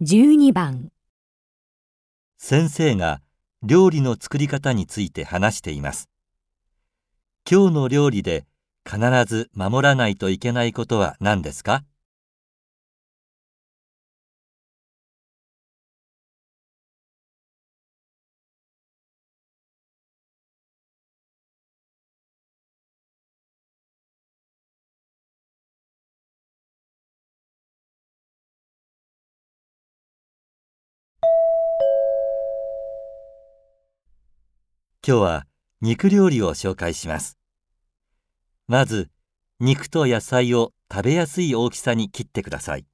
12番先生が料理の作り方について話しています。今日の料理で必ず守らないといけないことは何ですか？今日は肉料理を紹介します。まず、肉と野菜を食べやすい大きさに切ってください。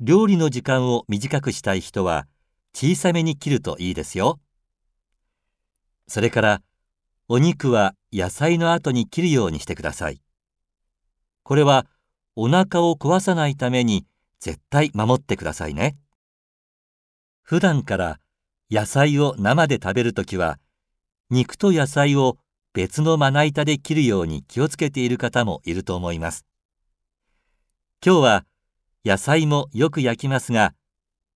料理の時間を短くしたい人は小さめに切るといいですよ。それから、お肉は野菜の後に切るようにしてください。これはお腹を壊さないために絶対守ってくださいね。普段から野菜を生で食べるときは、肉と野菜を別のまな板で切るように気をつけている方もいると思います。今日は野菜もよく焼きますが、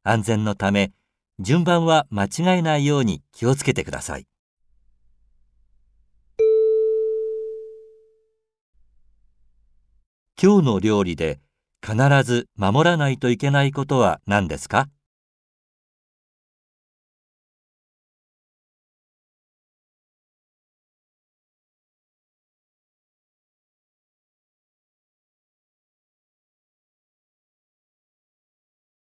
安全のため順番は間違えないように気をつけてください。今日の料理で必ず守らないといけないことは何ですか？